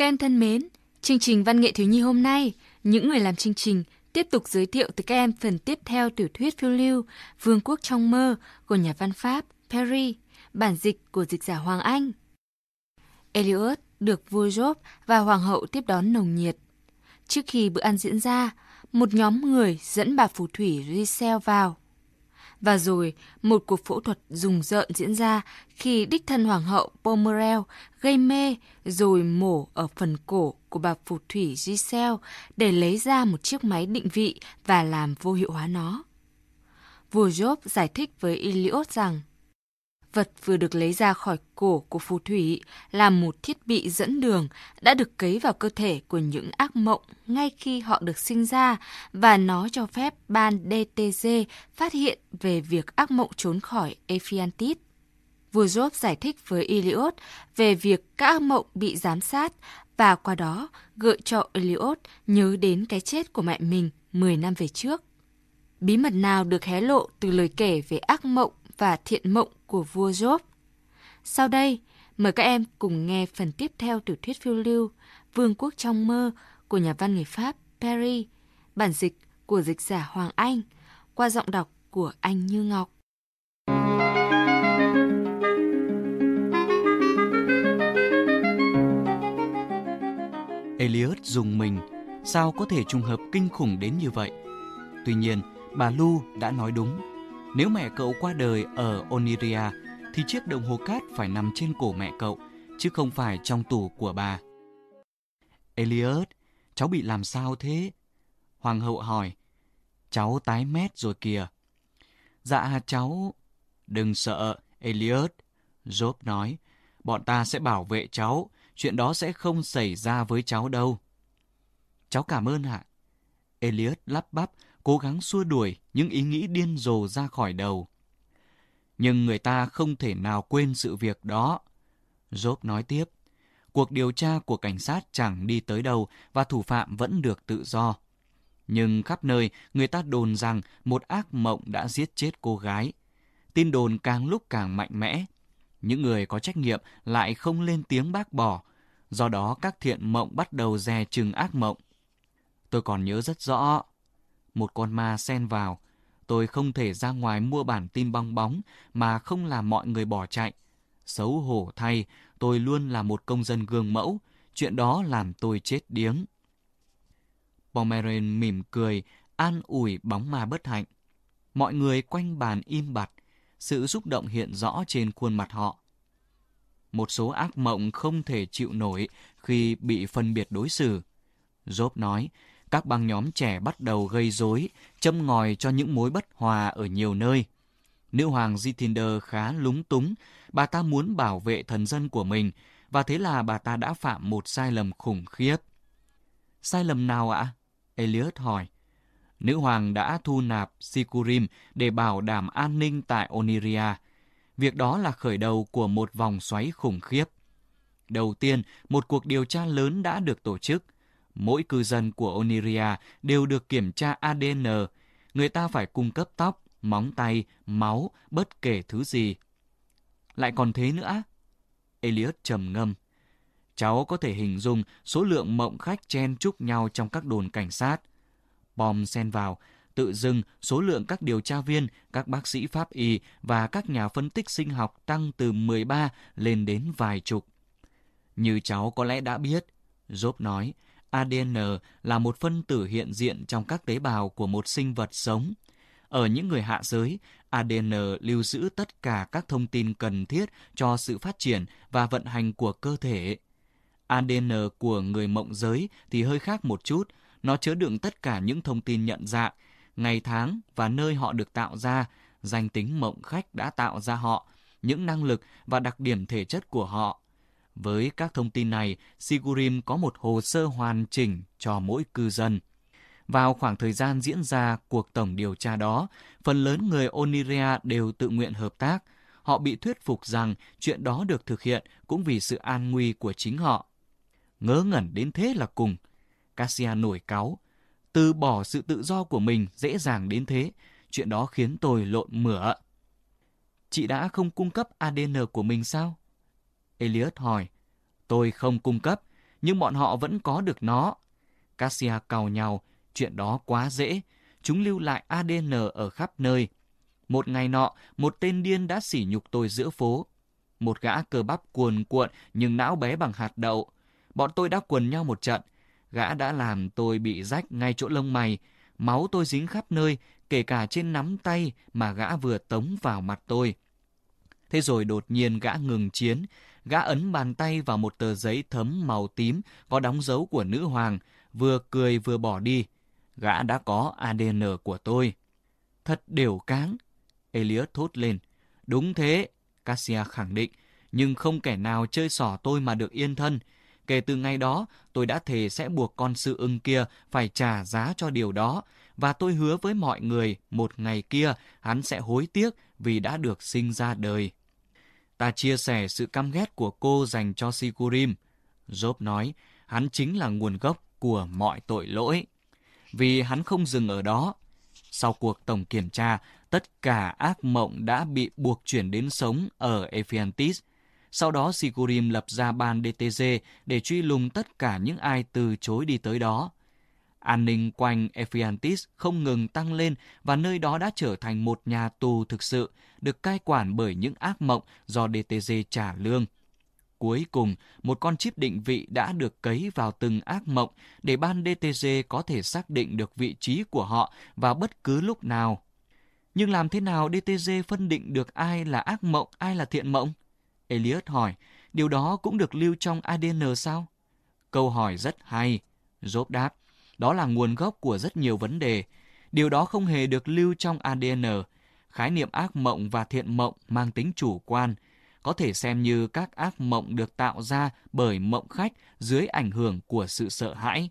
Các em thân mến, chương trình Văn nghệ thiếu nhi hôm nay, những người làm chương trình tiếp tục giới thiệu tới các em phần tiếp theo tiểu thuyết phiêu lưu Vương quốc trong mơ của nhà văn Pháp Perry, bản dịch của dịch giả Hoàng Anh. Eliot được vua Job và hoàng hậu tiếp đón nồng nhiệt. Trước khi bữa ăn diễn ra, một nhóm người dẫn bà phù thủy Giselle vào. Và rồi, một cuộc phẫu thuật rùng rợn diễn ra khi đích thân hoàng hậu Pomerel gây mê rồi mổ ở phần cổ của bà phù thủy Giselle để lấy ra một chiếc máy định vị và làm vô hiệu hóa nó. Vua Job giải thích với Iliot rằng vật vừa được lấy ra khỏi cổ của phù thủy là một thiết bị dẫn đường đã được cấy vào cơ thể của những ác mộng ngay khi họ được sinh ra và nó cho phép ban DTG phát hiện về việc ác mộng trốn khỏi Ephiantis. Vua Job giải thích với Iliot về việc các ác mộng bị giám sát và qua đó gợi cho Iliot nhớ đến cái chết của mẹ mình 10 năm về trước. Bí mật nào được hé lộ từ lời kể về ác mộng và thiện mộng của vua Job. Sau đây, mời các em cùng nghe phần tiếp theo tiểu thuyết phiêu lưu Vương quốc trong mơ của nhà văn người Pháp Perry, bản dịch của dịch giả Hoàng Anh, qua giọng đọc của anh Như Ngọc. Elliot dùng mình, sao có thể trùng hợp kinh khủng đến như vậy? Tuy nhiên, bà Lu đã nói đúng nếu mẹ cậu qua đời ở Oniria, thì chiếc đồng hồ cát phải nằm trên cổ mẹ cậu, chứ không phải trong tủ của bà. Elliot, cháu bị làm sao thế? Hoàng hậu hỏi. Cháu tái mét rồi kìa. Dạ cháu... Đừng sợ, Elliot. Job nói. Bọn ta sẽ bảo vệ cháu. Chuyện đó sẽ không xảy ra với cháu đâu. Cháu cảm ơn ạ. Elliot lắp bắp cố gắng xua đuổi những ý nghĩ điên rồ ra khỏi đầu. Nhưng người ta không thể nào quên sự việc đó. Job nói tiếp, cuộc điều tra của cảnh sát chẳng đi tới đâu và thủ phạm vẫn được tự do. Nhưng khắp nơi người ta đồn rằng một ác mộng đã giết chết cô gái. Tin đồn càng lúc càng mạnh mẽ. Những người có trách nhiệm lại không lên tiếng bác bỏ. Do đó các thiện mộng bắt đầu dè chừng ác mộng. Tôi còn nhớ rất rõ, một con ma xen vào. Tôi không thể ra ngoài mua bản tin bong bóng mà không làm mọi người bỏ chạy. Xấu hổ thay, tôi luôn là một công dân gương mẫu. Chuyện đó làm tôi chết điếng. Pomeran mỉm cười, an ủi bóng ma bất hạnh. Mọi người quanh bàn im bặt, sự xúc động hiện rõ trên khuôn mặt họ. Một số ác mộng không thể chịu nổi khi bị phân biệt đối xử. Job nói, các băng nhóm trẻ bắt đầu gây rối, châm ngòi cho những mối bất hòa ở nhiều nơi. Nữ hoàng Zitinder khá lúng túng, bà ta muốn bảo vệ thần dân của mình, và thế là bà ta đã phạm một sai lầm khủng khiếp. Sai lầm nào ạ? Elliot hỏi. Nữ hoàng đã thu nạp Sikurim để bảo đảm an ninh tại Oniria. Việc đó là khởi đầu của một vòng xoáy khủng khiếp. Đầu tiên, một cuộc điều tra lớn đã được tổ chức – mỗi cư dân của Oniria đều được kiểm tra ADN. Người ta phải cung cấp tóc, móng tay, máu, bất kể thứ gì. Lại còn thế nữa? Elliot trầm ngâm. Cháu có thể hình dung số lượng mộng khách chen chúc nhau trong các đồn cảnh sát. Bom xen vào, tự dưng số lượng các điều tra viên, các bác sĩ pháp y và các nhà phân tích sinh học tăng từ 13 lên đến vài chục. Như cháu có lẽ đã biết, Job nói, ADN là một phân tử hiện diện trong các tế bào của một sinh vật sống. Ở những người hạ giới, ADN lưu giữ tất cả các thông tin cần thiết cho sự phát triển và vận hành của cơ thể. ADN của người mộng giới thì hơi khác một chút, nó chứa đựng tất cả những thông tin nhận dạng, ngày tháng và nơi họ được tạo ra, danh tính mộng khách đã tạo ra họ, những năng lực và đặc điểm thể chất của họ, với các thông tin này, Sigurim có một hồ sơ hoàn chỉnh cho mỗi cư dân. Vào khoảng thời gian diễn ra cuộc tổng điều tra đó, phần lớn người Oniria đều tự nguyện hợp tác. Họ bị thuyết phục rằng chuyện đó được thực hiện cũng vì sự an nguy của chính họ. Ngớ ngẩn đến thế là cùng. Cassia nổi cáu. Từ bỏ sự tự do của mình dễ dàng đến thế. Chuyện đó khiến tôi lộn mửa. Chị đã không cung cấp ADN của mình sao? Elliot hỏi. Tôi không cung cấp, nhưng bọn họ vẫn có được nó. Cassia cào nhau, chuyện đó quá dễ. Chúng lưu lại ADN ở khắp nơi. Một ngày nọ, một tên điên đã sỉ nhục tôi giữa phố. Một gã cơ bắp cuồn cuộn nhưng não bé bằng hạt đậu. Bọn tôi đã quần nhau một trận. Gã đã làm tôi bị rách ngay chỗ lông mày. Máu tôi dính khắp nơi, kể cả trên nắm tay mà gã vừa tống vào mặt tôi. Thế rồi đột nhiên gã ngừng chiến, gã ấn bàn tay vào một tờ giấy thấm màu tím có đóng dấu của nữ hoàng, vừa cười vừa bỏ đi. Gã đã có ADN của tôi. Thật đều cáng. Elias thốt lên. Đúng thế, Cassia khẳng định. Nhưng không kẻ nào chơi xỏ tôi mà được yên thân. Kể từ ngày đó, tôi đã thề sẽ buộc con sư ưng kia phải trả giá cho điều đó. Và tôi hứa với mọi người một ngày kia hắn sẽ hối tiếc vì đã được sinh ra đời. Ta chia sẻ sự căm ghét của cô dành cho Sigurim. Job nói, hắn chính là nguồn gốc của mọi tội lỗi. Vì hắn không dừng ở đó. Sau cuộc tổng kiểm tra, tất cả ác mộng đã bị buộc chuyển đến sống ở Ephiantis. Sau đó Sigurim lập ra ban DTG để truy lùng tất cả những ai từ chối đi tới đó. An ninh quanh Ephiantis không ngừng tăng lên và nơi đó đã trở thành một nhà tù thực sự, được cai quản bởi những ác mộng do DTG trả lương. Cuối cùng, một con chip định vị đã được cấy vào từng ác mộng để ban DTG có thể xác định được vị trí của họ vào bất cứ lúc nào. Nhưng làm thế nào DTG phân định được ai là ác mộng, ai là thiện mộng? Elliot hỏi, điều đó cũng được lưu trong ADN sao? Câu hỏi rất hay. Job đáp, đó là nguồn gốc của rất nhiều vấn đề. Điều đó không hề được lưu trong ADN. Khái niệm ác mộng và thiện mộng mang tính chủ quan, có thể xem như các ác mộng được tạo ra bởi mộng khách dưới ảnh hưởng của sự sợ hãi.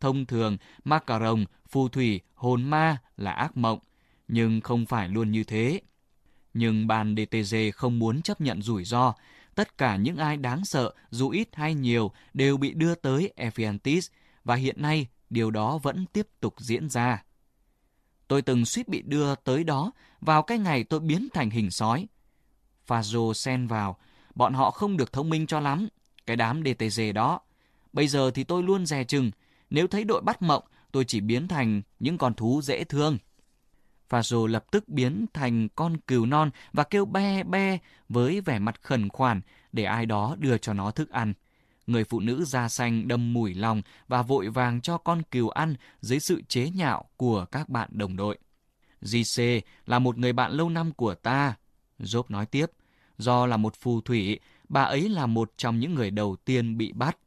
Thông thường, ma cà rồng, phù thủy, hồn ma là ác mộng, nhưng không phải luôn như thế. Nhưng ban DTG không muốn chấp nhận rủi ro. Tất cả những ai đáng sợ, dù ít hay nhiều, đều bị đưa tới Ephiantis, và hiện nay điều đó vẫn tiếp tục diễn ra. Tôi từng suýt bị đưa tới đó vào cái ngày tôi biến thành hình sói. Fazo xen vào, bọn họ không được thông minh cho lắm, cái đám DTG đó. Bây giờ thì tôi luôn dè chừng, nếu thấy đội bắt mộng, tôi chỉ biến thành những con thú dễ thương. Fazo lập tức biến thành con cừu non và kêu be be với vẻ mặt khẩn khoản để ai đó đưa cho nó thức ăn người phụ nữ da xanh đâm mùi lòng và vội vàng cho con cừu ăn dưới sự chế nhạo của các bạn đồng đội. JC là một người bạn lâu năm của ta, Job nói tiếp. Do là một phù thủy, bà ấy là một trong những người đầu tiên bị bắt.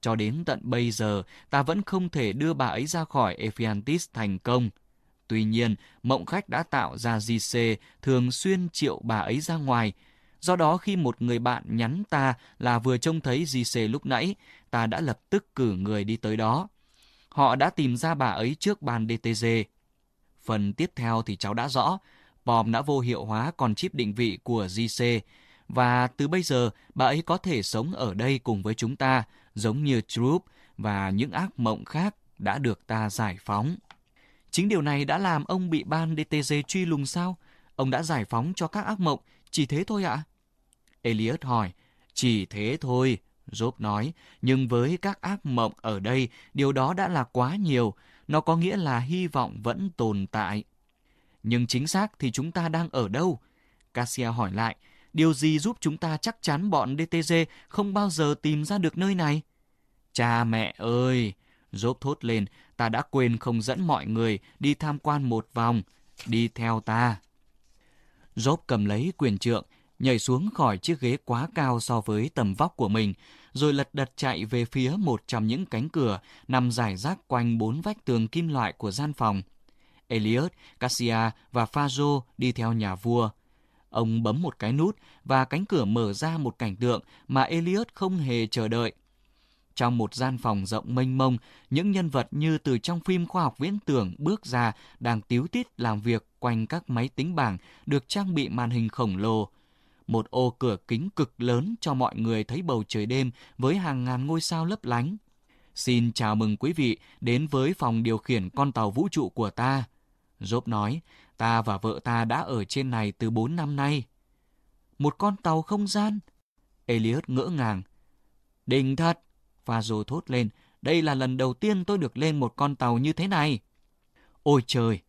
Cho đến tận bây giờ, ta vẫn không thể đưa bà ấy ra khỏi Ephiantis thành công. Tuy nhiên, mộng khách đã tạo ra JC thường xuyên triệu bà ấy ra ngoài, Do đó khi một người bạn nhắn ta là vừa trông thấy JC lúc nãy, ta đã lập tức cử người đi tới đó. Họ đã tìm ra bà ấy trước ban DTG. Phần tiếp theo thì cháu đã rõ, Bom đã vô hiệu hóa con chip định vị của JC, và từ bây giờ bà ấy có thể sống ở đây cùng với chúng ta, giống như Troop và những ác mộng khác đã được ta giải phóng. Chính điều này đã làm ông bị ban DTG truy lùng sao? Ông đã giải phóng cho các ác mộng, chỉ thế thôi ạ? À? Elliot hỏi, chỉ thế thôi, Job nói, nhưng với các ác mộng ở đây, điều đó đã là quá nhiều, nó có nghĩa là hy vọng vẫn tồn tại. Nhưng chính xác thì chúng ta đang ở đâu? Cassia hỏi lại, điều gì giúp chúng ta chắc chắn bọn DTG không bao giờ tìm ra được nơi này? Cha mẹ ơi! Job thốt lên, ta đã quên không dẫn mọi người đi tham quan một vòng. Đi theo ta. Job cầm lấy quyền trượng, nhảy xuống khỏi chiếc ghế quá cao so với tầm vóc của mình, rồi lật đật chạy về phía một trong những cánh cửa nằm rải rác quanh bốn vách tường kim loại của gian phòng. Elliot, Cassia và Fajo đi theo nhà vua. Ông bấm một cái nút và cánh cửa mở ra một cảnh tượng mà Elliot không hề chờ đợi. Trong một gian phòng rộng mênh mông, những nhân vật như từ trong phim khoa học viễn tưởng bước ra đang tiếu tít làm việc quanh các máy tính bảng được trang bị màn hình khổng lồ. Một ô cửa kính cực lớn cho mọi người thấy bầu trời đêm với hàng ngàn ngôi sao lấp lánh. Xin chào mừng quý vị đến với phòng điều khiển con tàu vũ trụ của ta. Job nói, ta và vợ ta đã ở trên này từ 4 năm nay. Một con tàu không gian? Elliot ngỡ ngàng. Đình thật, Fazo thốt lên, đây là lần đầu tiên tôi được lên một con tàu như thế này. Ôi trời!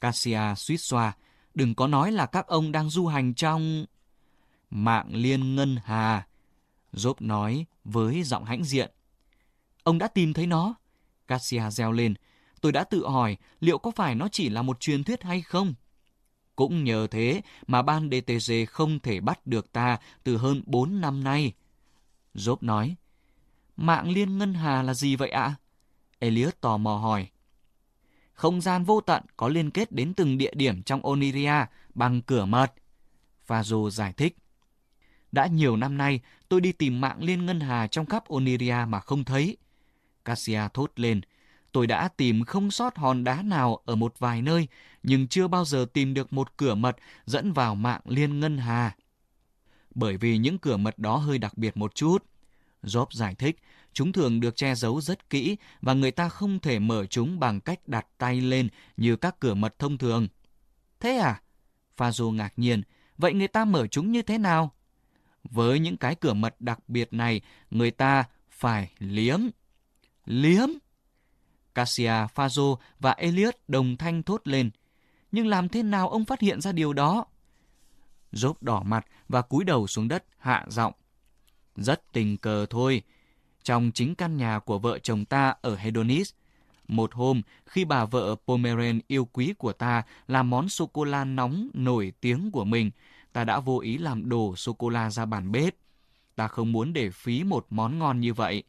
Cassia suýt xoa, đừng có nói là các ông đang du hành trong... Mạng liên ngân hà, Job nói với giọng hãnh diện. Ông đã tìm thấy nó? Cassia reo lên. Tôi đã tự hỏi liệu có phải nó chỉ là một truyền thuyết hay không? Cũng nhờ thế mà ban DTG không thể bắt được ta từ hơn 4 năm nay. Job nói, mạng liên ngân hà là gì vậy ạ? Elias tò mò hỏi. Không gian vô tận có liên kết đến từng địa điểm trong Oniria bằng cửa mật. Vazo giải thích. Đã nhiều năm nay, tôi đi tìm mạng liên ngân hà trong khắp Oniria mà không thấy. Cassia thốt lên. Tôi đã tìm không sót hòn đá nào ở một vài nơi, nhưng chưa bao giờ tìm được một cửa mật dẫn vào mạng liên ngân hà. Bởi vì những cửa mật đó hơi đặc biệt một chút. Job giải thích, chúng thường được che giấu rất kỹ và người ta không thể mở chúng bằng cách đặt tay lên như các cửa mật thông thường. Thế à? Phazo ngạc nhiên, vậy người ta mở chúng như thế nào? Với những cái cửa mật đặc biệt này, người ta phải liếm. Liếm? Cassia, Phazo và Elliot đồng thanh thốt lên. Nhưng làm thế nào ông phát hiện ra điều đó? Job đỏ mặt và cúi đầu xuống đất hạ giọng. Rất tình cờ thôi. Trong chính căn nhà của vợ chồng ta ở Hedonis, một hôm, khi bà vợ Pomeran yêu quý của ta làm món sô-cô-la nóng nổi tiếng của mình, ta đã vô ý làm đổ sô-cô-la ra bàn bếp. Ta không muốn để phí một món ngon như vậy.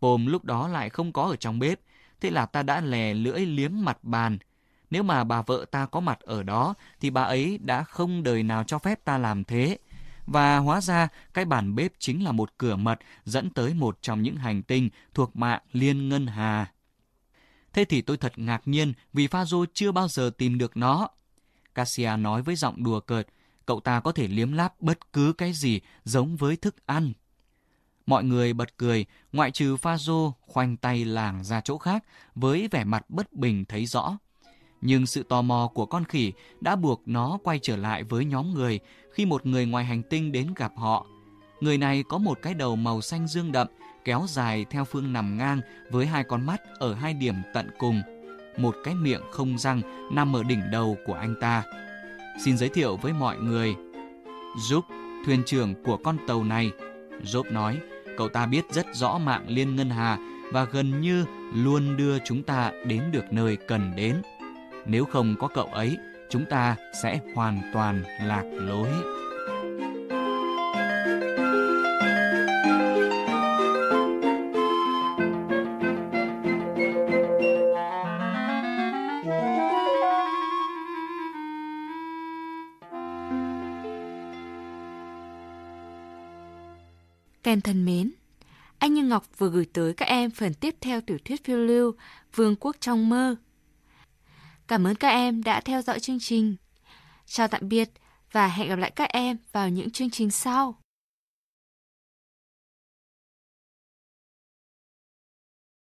Pom lúc đó lại không có ở trong bếp, thế là ta đã lè lưỡi liếm mặt bàn. Nếu mà bà vợ ta có mặt ở đó, thì bà ấy đã không đời nào cho phép ta làm thế. Và hóa ra, cái bàn bếp chính là một cửa mật dẫn tới một trong những hành tinh thuộc mạng Liên Ngân Hà. Thế thì tôi thật ngạc nhiên vì Phazo chưa bao giờ tìm được nó. Cassia nói với giọng đùa cợt, cậu ta có thể liếm láp bất cứ cái gì giống với thức ăn. Mọi người bật cười, ngoại trừ Phazo khoanh tay làng ra chỗ khác với vẻ mặt bất bình thấy rõ. Nhưng sự tò mò của con khỉ đã buộc nó quay trở lại với nhóm người khi một người ngoài hành tinh đến gặp họ. Người này có một cái đầu màu xanh dương đậm, kéo dài theo phương nằm ngang với hai con mắt ở hai điểm tận cùng. Một cái miệng không răng nằm ở đỉnh đầu của anh ta. Xin giới thiệu với mọi người. Giúp, thuyền trưởng của con tàu này. Giúp nói, cậu ta biết rất rõ mạng liên ngân hà và gần như luôn đưa chúng ta đến được nơi cần đến. Nếu không có cậu ấy, chúng ta sẽ hoàn toàn lạc lối. Ken thân mến, anh Như Ngọc vừa gửi tới các em phần tiếp theo tiểu thuyết phiêu lưu Vương quốc trong mơ. Cảm ơn các em đã theo dõi chương trình. Chào tạm biệt và hẹn gặp lại các em vào những chương trình sau.